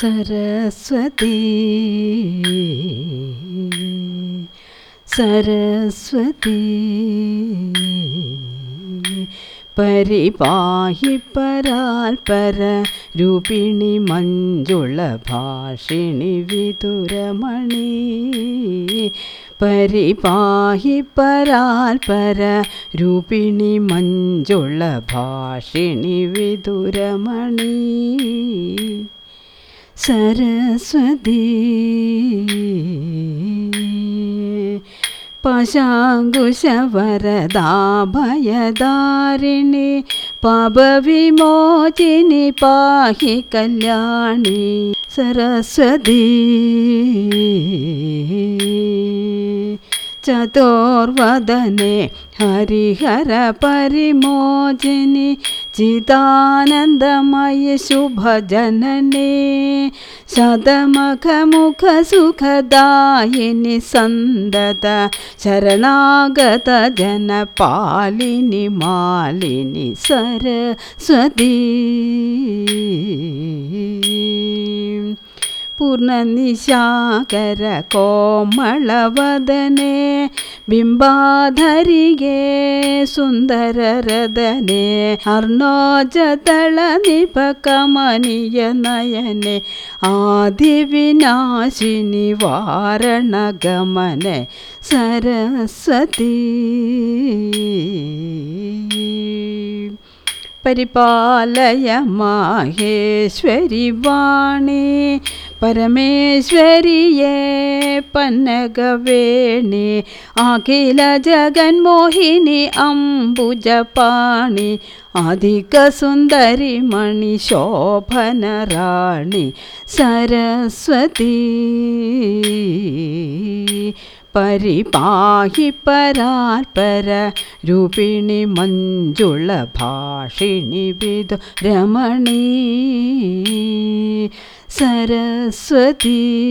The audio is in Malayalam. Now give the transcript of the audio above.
സരസ്വതി സരസ്വതി പരിപാഹി പരാൽപര രൂപിണി മഞ്ജുള ഭാഷിണി വിതുരമണി. പരിപാഹി പരാൽപര രൂപിണി മഞ്ജുള ഭാഷിണി വിതുരമണി. സരസ്വതി. പശാങ്കുശവരദാഭയദാരിണി പാപവിമോചിനി പാഹി കല്യാണി. സരസ്വതി. चतुर्वदने हरिहरपरिमोचिनि चिदानन्दमयि चिदानन्दमयी शुभजननि शतमुखमुखसुखदायिनि सन्दद शरणागत जनपालिनि मालिनि सरस्वती। മാലിനി സരസ്വതി പൂർണനിശാകര കോമളവദനെ ബിംബാധരികേ സുന്ദരരദനെ അർണോജതള നിപകമനീയ നയനെ ആദിവിനാശിനി വാരണഗമനെ സരസ്വതി. പരിപാലയ മാഹേശ്വരി വാണി परमेश्वरिये पन्नगवेणि अखिल जगन्मोहिनी अम्बुजपाणि अधिकसुन्दरि मणिशोभनराणि सरस्वती। പരിപാഹി പരാൽപര രൂപിണി മഞ്ജുള ഭാഷിണി വിദു രമണി. സരസ്വതി.